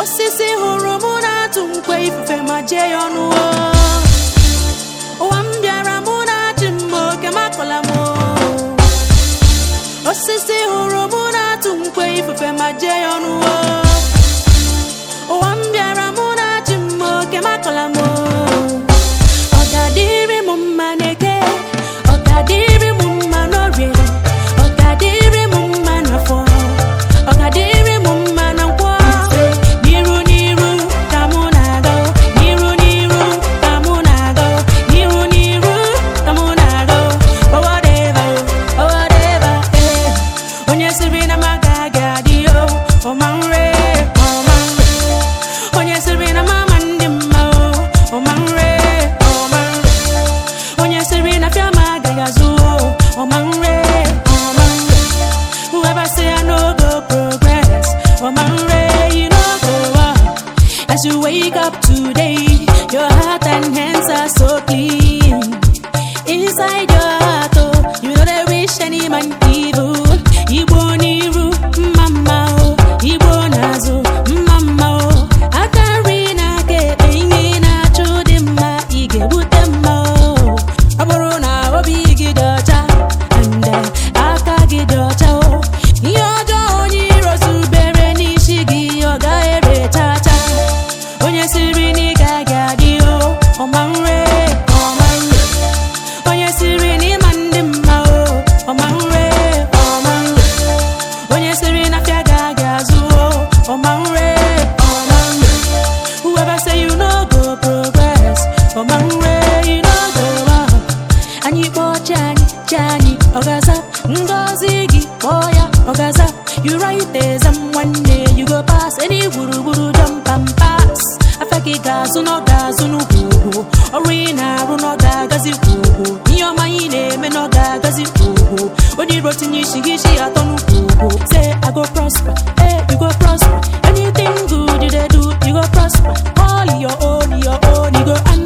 osisi hụrụ mụ na-atụ nkwe ifufe ma jee ya ọnụ ụwa m bịara mụ na-achị m oke makpala m osisi hụrụ mụ na-atụ nkwe ifufe ma jee ya ọnụ you wake up today. Your heart and hands are so clean. Inside your heart oh you know they wish any man evil. Igbo n'iru mma o oh. igbo n'azụ mma o oh. aka nri na aka ekpe chi anyị chi anyị ọgaza ngozi gị kpọọ ya ọgaza you right exam nwanne you go pass any gburugburu jump and pass. Afọ gị ga-azụ na ọ ga-azụ n'ugwu ugwu ọrụ ị na-arụ na ọ ga-agazi ugwu ihe ọma ị na-eme na ọ ga-agazi ugwu onye iro tinye isi gị isi atọ n'ugwu ugwu say I go prosper. Hey you go and